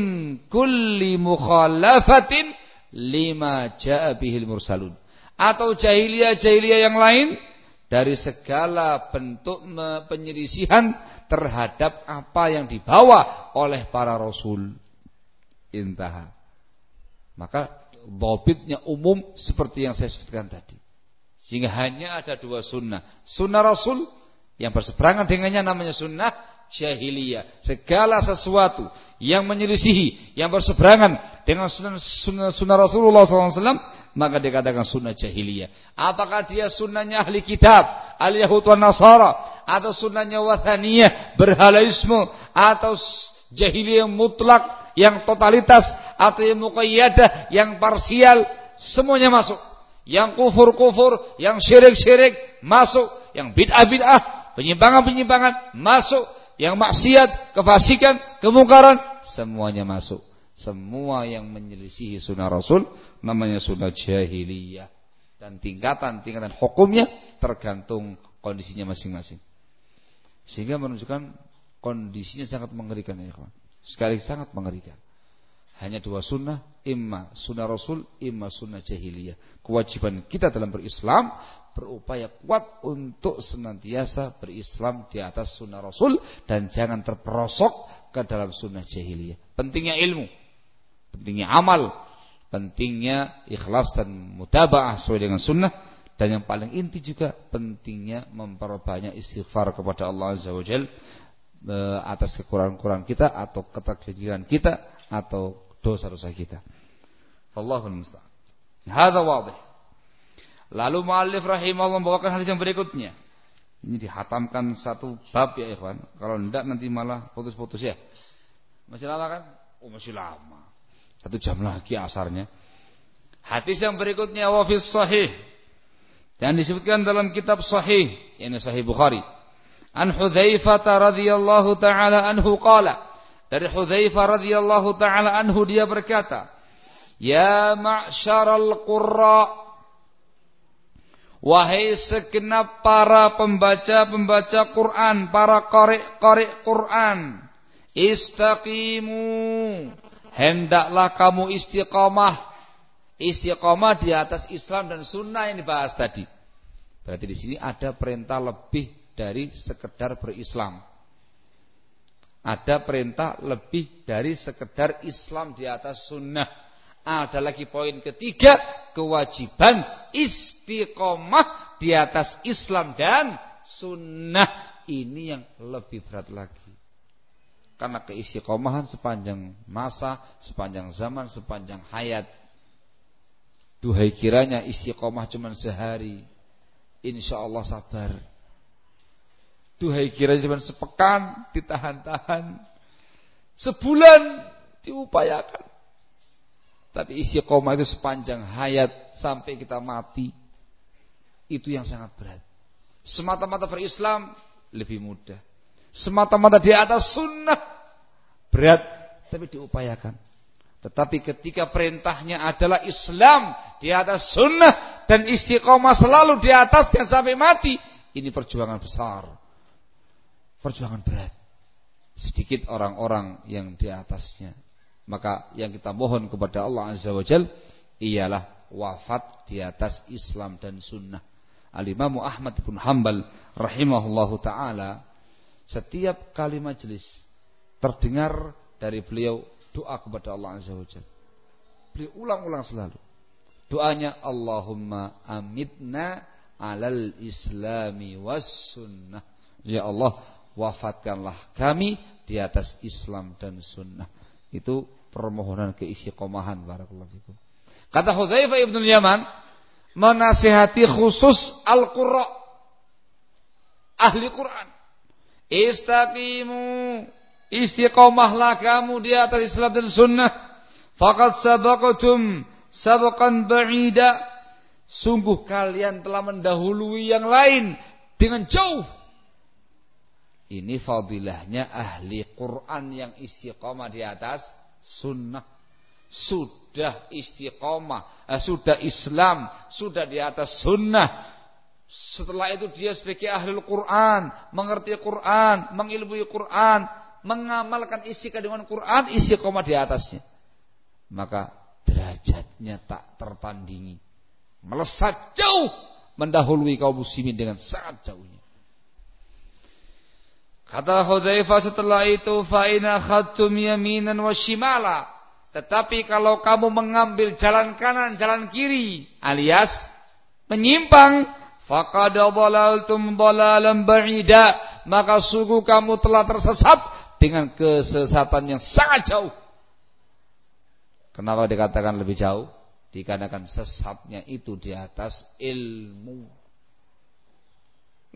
kulli mukhalafatin lima jaa bihil mursalun atau jahiliyah-jahiliyah yang lain dari segala bentuk penyelisihan terhadap apa yang dibawa oleh para rasul intaha maka Dobitnya umum seperti yang saya sebutkan tadi. Sehingga hanya ada dua sunnah. Sunnah Rasul yang berseberangan dengannya namanya sunnah jahiliyah. Segala sesuatu yang menyelisihi, yang berseberangan dengan sunnah, sunnah, sunnah Rasulullah SAW, maka dikatakan sunnah jahiliyah. Apakah dia sunnahnya ahli kitab, ahli Yahud wa Nasara, atau sunnahnya wathaniyah, berhalaisme, atau jahiliyah mutlak, yang totalitas? Atau yang muqayyadah, yang parsial, semuanya masuk. Yang kufur-kufur, yang syirik-syirik? Masuk, yang bid'ah-bid'ah, penyimpangan-penyimpangan? Masuk, yang maksiat, kefasikan, kemungkaran, semuanya masuk. Semua yang menyelisihi sunnah Rasul namanya sunnah jahiliyah. Dan tingkatan-tingkatan hukumnya tergantung kondisinya masing-masing. Sehingga menunjukkan kondisinya sangat mengerikan ya. Sekali sangat mengerikan. Hanya dua sunnah, imma sunnah Rasul, imma sunnah jahiliyah. Kewajiban kita dalam berislam berupaya kuat untuk senantiasa berislam di atas sunnah Rasul dan jangan terperosok ke dalam sunnah jahiliyah. Pentingnya ilmu, pentingnya amal, pentingnya ikhlas dan mutabaah sesuai dengan sunnah dan yang paling inti juga pentingnya memperbanyak istighfar kepada Allah Azza wa Jalla e, atas kekurangan-kekurangan kita atau ketakdiran kita atau dosa-dosa kita. Allahul musta'an. Hadza wadih. Lalu muallif rahimahullah membawakan hadis yang berikutnya. Ini dihatamkan satu bab ya ikhwan. Kalau tidak nanti malah putus-putus ya. Masih lama kan? Oh masih lama. Satu jam lagi asarnya. Hadis yang berikutnya wafis sahih. Dan disebutkan dalam kitab sahih. Ini sahih Bukhari. An Hudzaifah radhiyallahu taala anhu qala. Dari Hudzaifah radhiyallahu taala anhu dia berkata, "Ya ma'syaral qurra" Wahai segenap para pembaca-pembaca Quran, para korek-korek Quran, istaqimu. Hendaklah kamu istiqomah. Istiqomah di atas Islam dan sunnah yang dibahas tadi. Berarti di sini ada perintah lebih dari sekedar berislam. Ada perintah lebih dari sekedar Islam di atas sunnah. Ada lagi poin ketiga, kewajiban istiqomah di atas Islam dan sunnah. Ini yang lebih berat lagi. Karena keistiqomahan sepanjang masa, sepanjang zaman, sepanjang hayat. Duhai kiranya istiqomah cuma sehari. Insya Allah sabar. Duhai kiranya cuma sepekan ditahan-tahan. Sebulan diupayakan. Tapi istiqomah itu sepanjang hayat sampai kita mati. Itu yang sangat berat. Semata-mata berislam lebih mudah. Semata-mata di atas sunnah berat tapi diupayakan. Tetapi ketika perintahnya adalah Islam di atas sunnah dan istiqomah selalu di atasnya sampai mati, ini perjuangan besar. Perjuangan berat. Sedikit orang-orang yang di atasnya. Maka yang kita mohon kepada Allah Azza wa Jal ialah wafat di atas Islam dan sunnah. Al-Imam Ahmad bin Hanbal rahimahullahu taala setiap kali majelis terdengar dari beliau doa kepada Allah Azza wa Jalla. Beliau ulang-ulang selalu. Doanya Allahumma amitna alal islami was sunnah. Ya Allah, wafatkanlah kami di atas Islam dan sunnah. Itu permohonan barakallahu fikum. Kata Hudzaifah ibn Yaman menasihati khusus Al-Qurra ahli Quran. Istaqimu istiqomahlah kamu di atas Islam dan sunnah. Fakat sabaqatum sabaqan ba'ida. Sungguh kalian telah mendahului yang lain dengan jauh. Ini fadilahnya ahli Quran yang istiqomah di atas sunnah. Sudah istiqomah, eh, sudah Islam, sudah di atas sunnah. Setelah itu dia sebagai ahli Quran, mengerti Quran, mengilmui Quran, mengamalkan isi kandungan Quran, isi koma di atasnya. Maka derajatnya tak tertandingi. Melesat jauh mendahului kaum muslimin dengan sangat jauhnya. Kata Hudzaifah setelah itu faina khatum yaminan wa shimala. Tetapi kalau kamu mengambil jalan kanan, jalan kiri alias menyimpang, faqad dhalaltum dhalalan ba'ida, maka sungguh kamu telah tersesat dengan kesesatan yang sangat jauh. Kenapa dikatakan lebih jauh? Dikarenakan sesatnya itu di atas ilmu.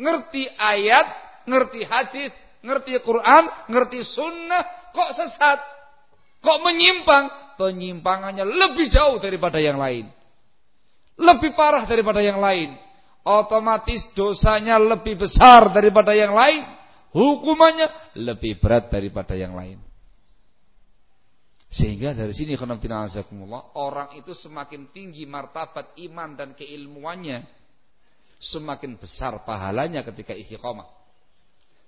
Ngerti ayat, ngerti hadis, ngerti Quran, ngerti sunnah, kok sesat? Kok menyimpang? Penyimpangannya lebih jauh daripada yang lain. Lebih parah daripada yang lain. Otomatis dosanya lebih besar daripada yang lain hukumannya lebih berat daripada yang lain. Sehingga dari sini orang itu semakin tinggi martabat iman dan keilmuannya, semakin besar pahalanya ketika istiqomah.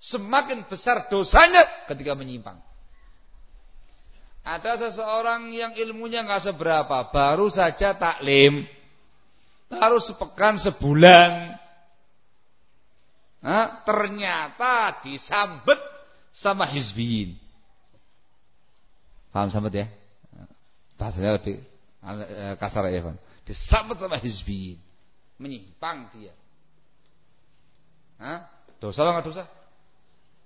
Semakin besar dosanya ketika menyimpang. Ada seseorang yang ilmunya nggak seberapa, baru saja taklim, harus sepekan sebulan, Nah, ternyata disambet sama hizbiyin. Paham sambet ya? Bahasanya lebih eh, kasar ya, Pak. Disambet sama hizbiyin. Menyimpang dia. Hah? Dosa apa dosa?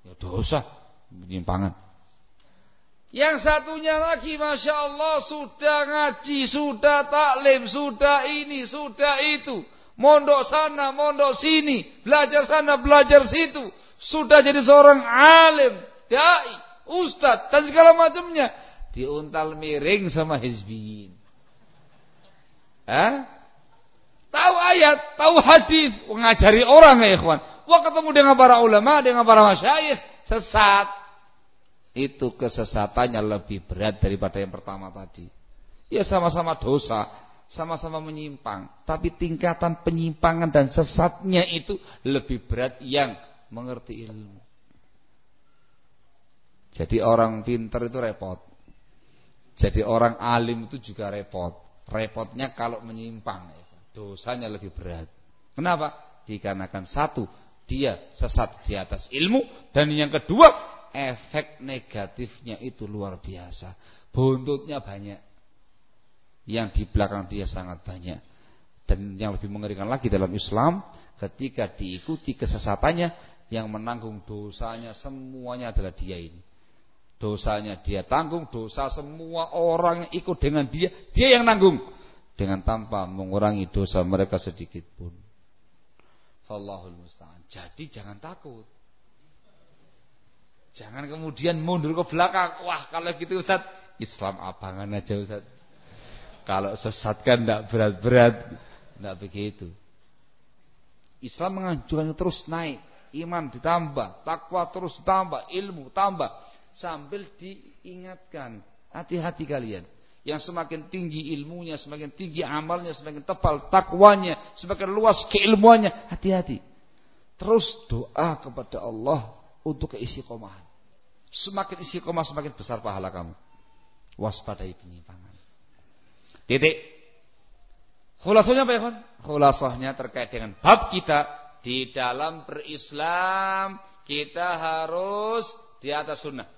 Ya dosa, penyimpangan. Yang satunya lagi Masya Allah sudah ngaji, sudah taklim, sudah ini, sudah itu mondok sana, mondok sini, belajar sana, belajar situ, sudah jadi seorang alim, dai, ustad dan segala macamnya, diuntal miring sama hizbiyin. Eh? Tahu ayat, tahu hadis, mengajari orang ya ikhwan. Wah ketemu dengan para ulama, dengan para masyayikh, sesat. Itu kesesatannya lebih berat daripada yang pertama tadi. Ya sama-sama dosa, sama-sama menyimpang, tapi tingkatan penyimpangan dan sesatnya itu lebih berat yang mengerti ilmu. Jadi orang pintar itu repot. Jadi orang alim itu juga repot. Repotnya kalau menyimpang, dosanya lebih berat. Kenapa? Dikarenakan satu, dia sesat di atas ilmu dan yang kedua, efek negatifnya itu luar biasa. Buntutnya banyak yang di belakang dia sangat banyak. Dan yang lebih mengerikan lagi dalam Islam, ketika diikuti kesesatannya, yang menanggung dosanya semuanya adalah dia ini. Dosanya dia tanggung, dosa semua orang yang ikut dengan dia, dia yang nanggung. Dengan tanpa mengurangi dosa mereka sedikit pun. Jadi jangan takut. Jangan kemudian mundur ke belakang. Wah kalau gitu Ustaz, Islam abangan aja Ustaz. Kalau sesat kan tidak berat-berat. Tidak begitu. Islam menganjurkan terus naik. Iman ditambah. Takwa terus ditambah. Ilmu tambah. Sambil diingatkan. Hati-hati kalian. Yang semakin tinggi ilmunya, semakin tinggi amalnya, semakin tebal takwanya, semakin luas keilmuannya. Hati-hati. Terus doa kepada Allah untuk keistiqomahan. Semakin istiqomah, semakin besar pahala kamu. Waspadai penyimpangan. Titik. Khulasahnya apa ya kan? Khulasahnya terkait dengan bab kita di dalam berislam kita harus di atas sunnah.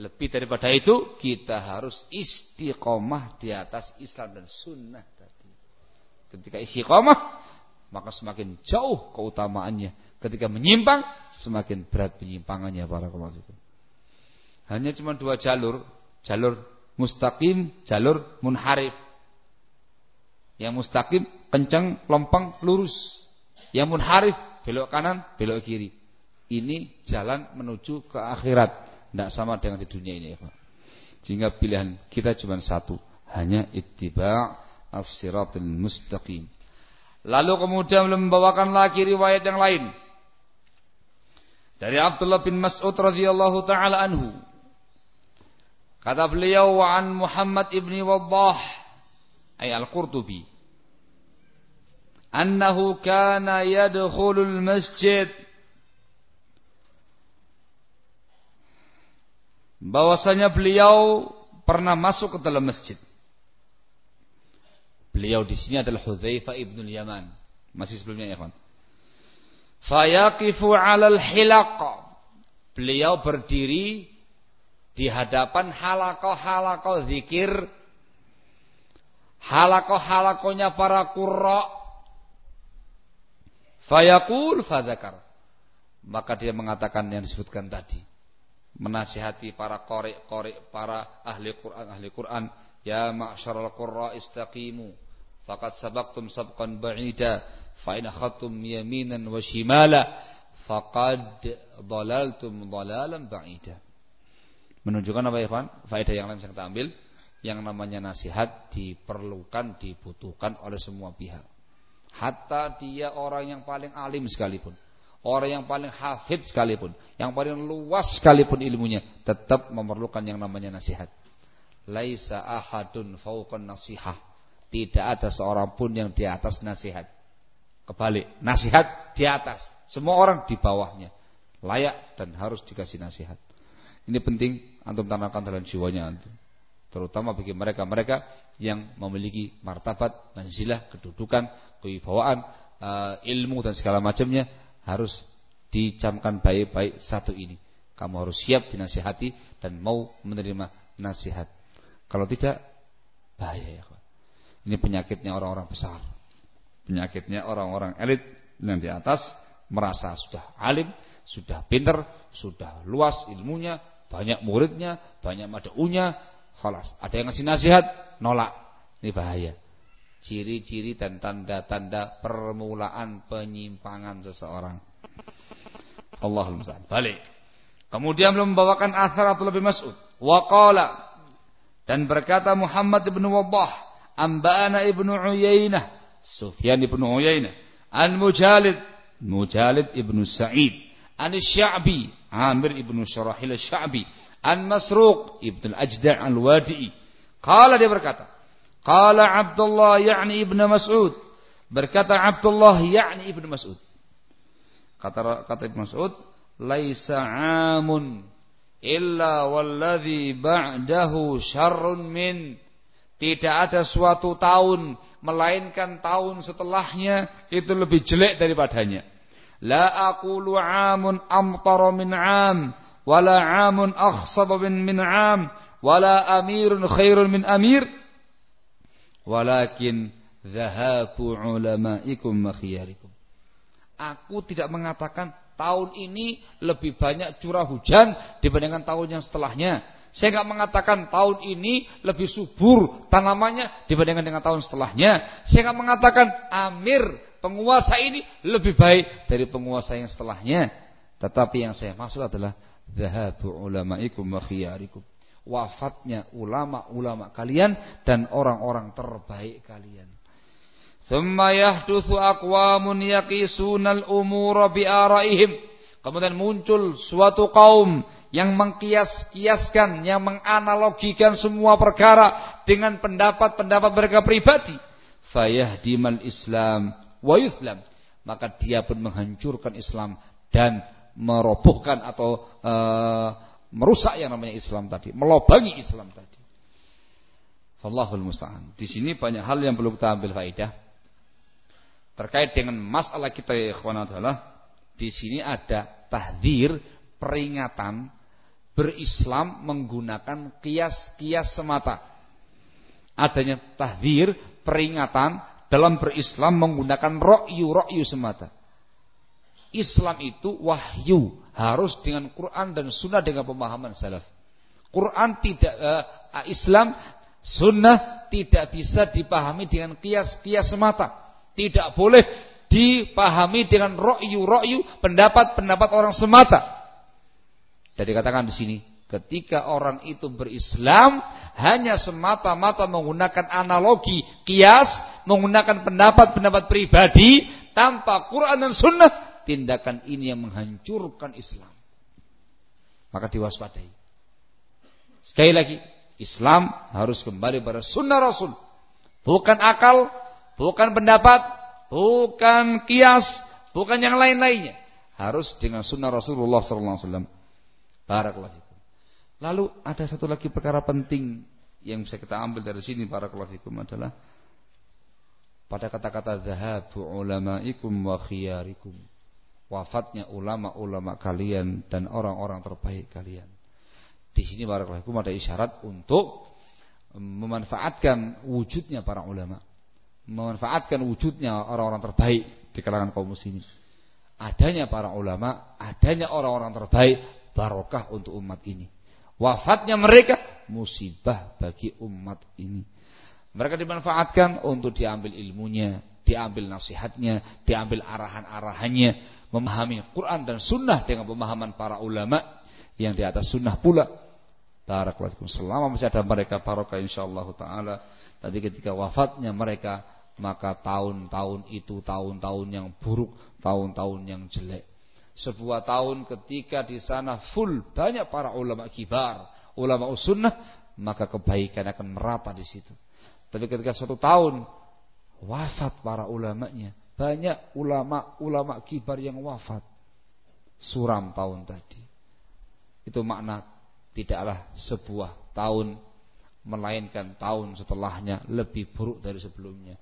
Lebih daripada itu kita harus istiqomah di atas Islam dan sunnah tadi. Ketika istiqomah maka semakin jauh keutamaannya. Ketika menyimpang semakin berat penyimpangannya para keluarga. Hanya cuma dua jalur, jalur mustaqim, jalur munharif. Yang mustaqim kencang, lempeng, lurus. Yang munharif belok kanan, belok kiri. Ini jalan menuju ke akhirat. Tidak sama dengan di dunia ini Pak. Sehingga pilihan kita cuma satu. Hanya ittiba' as-siratul mustaqim. Lalu kemudian membawakan lagi riwayat yang lain. Dari Abdullah bin Mas'ud radhiyallahu taala anhu. Kata beliau wa an Muhammad ibni Waddah ay al-Qurtubi annahu kana yadkhulul masjid bahwasanya beliau pernah masuk ke dalam masjid. Beliau di sini adalah Hudzaifah ibnul Yaman. Masih sebelumnya ya kawan. Fayaqifu 'alal hilaq. Beliau berdiri di hadapan halakoh-halakoh zikir halakoh-halakohnya para qurra Fayaqul fadzakar. Maka dia mengatakan yang disebutkan tadi. Menasihati para qori-qori, para ahli Quran, ahli Quran, ya ma'syaral qurra istaqimu faqad sabaqtum sabqan ba'ida fa in khattum yaminan wa shimala faqad dhalaltum. Menunjukkan apa Pak? Faedah yang lain yang kita ambil, yang namanya nasihat diperlukan, dibutuhkan oleh semua pihak. Hatta dia orang yang paling alim sekalipun. Orang yang paling hafid sekalipun. Yang paling luas sekalipun ilmunya. Tetap memerlukan yang namanya nasihat. Laisa ahadun fauqan nasihah. Tidak ada seorang pun yang di atas nasihat. Kebalik. Nasihat di atas. Semua orang di bawahnya. Layak dan harus dikasih nasihat. Ini penting antum tanamkan dalam jiwanya antum terutama bagi mereka-mereka yang memiliki martabat, manzilah, kedudukan, kewibawaan, uh, ilmu dan segala macamnya harus dicamkan baik-baik satu ini. Kamu harus siap dinasihati dan mau menerima nasihat. Kalau tidak bahaya ya. Ini penyakitnya orang-orang besar. Penyakitnya orang-orang elit yang di atas merasa sudah alim, sudah pinter, sudah luas ilmunya, banyak muridnya, banyak madaunya, Khalas. Ada yang ngasih nasihat, nolak. Ini bahaya. Ciri-ciri dan tanda-tanda permulaan penyimpangan seseorang. Allahul musta'an. Balik. Kemudian belum membawakan asar atau lebih Mas'ud. Waqala dan berkata Muhammad ibn Wadah, Amba'ana ibn Uyainah, Sufyan ibn Uyainah, An Mujalid, Mujalid ibn Sa'id, An Sya'bi, Amir ibn Syarahil Sya'bi, An Masruq Ibn Al-Ajda' Al-Wadi'i. Qala dia berkata, Qala Abdullah yakni Ibn Mas'ud. Berkata Abdullah yakni Ibn Mas'ud. Kata kata Ibn Mas'ud, "Laisa 'amun illa walladhi ba'dahu syarrun min." Tidak ada suatu tahun melainkan tahun setelahnya itu lebih jelek daripadanya. La aqulu 'amun amtara min 'am wala amun akhsab min min am wala amirun khairun min amir walakin zahabu ulamaikum wa khiyarikum. Aku tidak mengatakan tahun ini lebih banyak curah hujan dibandingkan tahun yang setelahnya. Saya nggak mengatakan tahun ini lebih subur tanamannya dibandingkan dengan tahun setelahnya. Saya nggak mengatakan Amir penguasa ini lebih baik dari penguasa yang setelahnya. Tetapi yang saya maksud adalah zahabu ulamaikum wa. Wafatnya ulama-ulama kalian dan orang-orang terbaik kalian. Thumma yahduthu aqwamun yaqisunal umura bi'araihim. Kemudian muncul suatu kaum yang mengkias-kiaskan, yang menganalogikan semua perkara dengan pendapat-pendapat mereka pribadi. Fayahdimal Islam wa yuslam. Maka dia pun menghancurkan Islam dan merobohkan atau e, merusak yang namanya Islam tadi, melobangi Islam tadi. Allahul musta'an. Di sini banyak hal yang perlu kita ambil faedah terkait dengan masalah kita ya ikhwan adalah di sini ada tahdir peringatan berislam menggunakan kias-kias semata. Adanya tahdir peringatan dalam berislam menggunakan rokyu-rokyu semata. Islam itu wahyu harus dengan Quran dan Sunnah dengan pemahaman salaf. Quran tidak uh, Islam Sunnah tidak bisa dipahami dengan kias-kias semata. Tidak boleh dipahami dengan rokyu-rokyu pendapat-pendapat orang semata. Dan dikatakan di sini, ketika orang itu berislam hanya semata-mata menggunakan analogi, kias, menggunakan pendapat-pendapat pribadi tanpa Quran dan Sunnah, tindakan ini yang menghancurkan Islam. Maka diwaspadai. Sekali lagi, Islam harus kembali pada Sunnah Rasul, bukan akal, bukan pendapat, bukan kias, bukan yang lain-lainnya. Harus dengan sunnah Rasulullah SAW. Barakallahu Lalu ada satu lagi perkara penting yang bisa kita ambil dari sini barakallahu fikum adalah pada kata-kata zahabu ulamaikum wa khiyarikum. Wafatnya ulama-ulama kalian dan orang-orang terbaik kalian. Di sini barakallahu fikum ada isyarat untuk memanfaatkan wujudnya para ulama memanfaatkan wujudnya orang-orang terbaik di kalangan kaum muslimin. Adanya para ulama, adanya orang-orang terbaik barokah untuk umat ini. Wafatnya mereka musibah bagi umat ini. Mereka dimanfaatkan untuk diambil ilmunya, diambil nasihatnya, diambil arahan-arahannya, memahami Quran dan Sunnah dengan pemahaman para ulama yang di atas Sunnah pula. Barakallahu Selama masih ada mereka barokah insyaallah taala. Tapi ketika wafatnya mereka maka tahun-tahun itu tahun-tahun yang buruk, tahun-tahun yang jelek. Sebuah tahun ketika di sana full banyak para ulama kibar, ulama sunnah, maka kebaikan akan merata di situ. Tapi ketika suatu tahun wafat para ulamanya, banyak ulama-ulama kibar yang wafat. Suram tahun tadi. Itu makna tidaklah sebuah tahun melainkan tahun setelahnya lebih buruk dari sebelumnya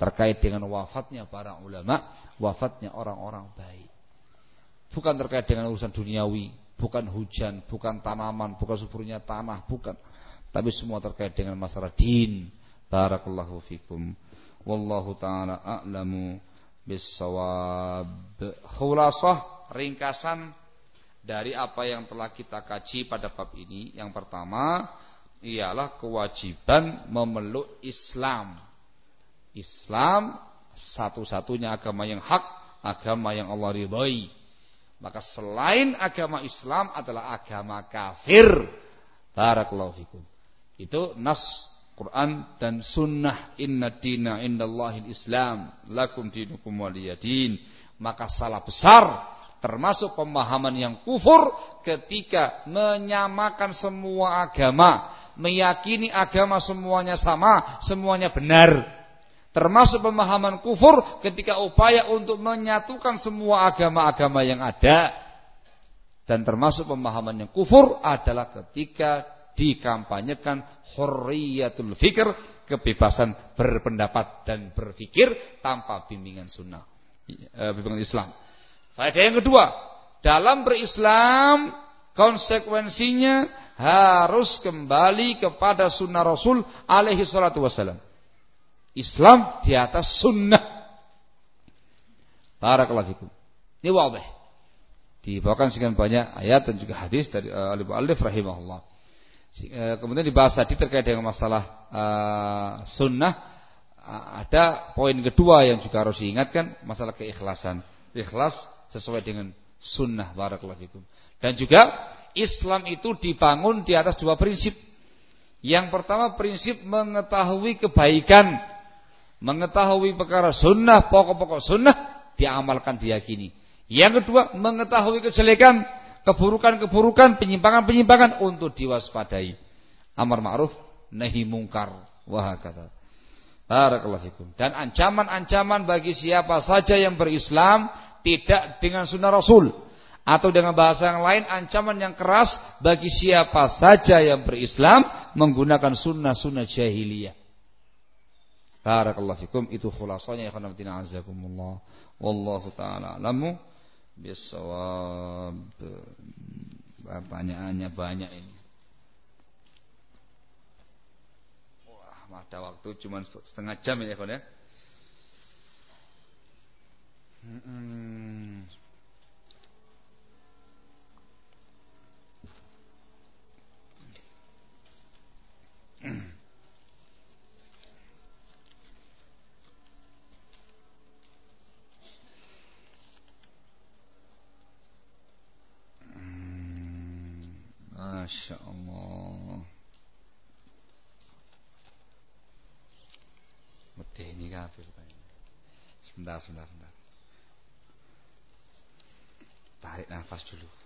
terkait dengan wafatnya para ulama, wafatnya orang-orang baik. Bukan terkait dengan urusan duniawi, bukan hujan, bukan tanaman, bukan suburnya tanah, bukan. Tapi semua terkait dengan masalah din. Barakallahu fikum. Wallahu taala a'lamu bisawab. Khulasah ringkasan dari apa yang telah kita kaji pada bab ini. Yang pertama, ialah kewajiban memeluk Islam. Islam satu-satunya agama yang hak, agama yang Allah ridhoi. Maka selain agama Islam adalah agama kafir. Barakallahu fikum. Itu nas Quran dan sunnah inna dina indallahil islam lakum dinukum waliyadin. Maka salah besar termasuk pemahaman yang kufur ketika menyamakan semua agama meyakini agama semuanya sama, semuanya benar. Termasuk pemahaman kufur ketika upaya untuk menyatukan semua agama-agama yang ada. Dan termasuk pemahaman yang kufur adalah ketika dikampanyekan hurriyatul fikir, kebebasan berpendapat dan berpikir tanpa bimbingan sunnah, eh, bimbingan Islam. Faedah yang kedua, dalam berislam konsekuensinya harus kembali kepada sunnah Rasul alaihi salatu wassalam. Islam di atas sunnah. Barakallahu fikum. Ini wadih. Dibawakan sekian banyak ayat dan juga hadis dari uh, Al Alif rahimahullah. Uh, kemudian dibahas tadi terkait dengan masalah uh, sunnah. Ada poin kedua yang juga harus diingatkan masalah keikhlasan. Ikhlas sesuai dengan sunnah barakallahu. Dan juga Islam itu dibangun di atas dua prinsip. Yang pertama prinsip mengetahui kebaikan, mengetahui perkara sunnah, pokok-pokok sunnah diamalkan diyakini. Yang kedua mengetahui kejelekan, keburukan-keburukan, penyimpangan-penyimpangan untuk diwaspadai. Amar ma'ruf, nahi mungkar. Wah kata. Barakallahu fikum. Dan ancaman-ancaman bagi siapa saja yang berislam tidak dengan sunnah Rasul atau dengan bahasa yang lain ancaman yang keras bagi siapa saja yang berislam menggunakan sunnah-sunnah jahiliyah. Barakallahu fikum itu khulasanya ya khonamatina azakumullah. Wallahu taala alamu bisawab. Pertanyaannya banyak ini. Wah, ada waktu cuma setengah jam ini ya kawan ya. Hmm. Masya Allah Mati ini kafir Sebentar, sebentar, sebentar. Tarik nafas dulu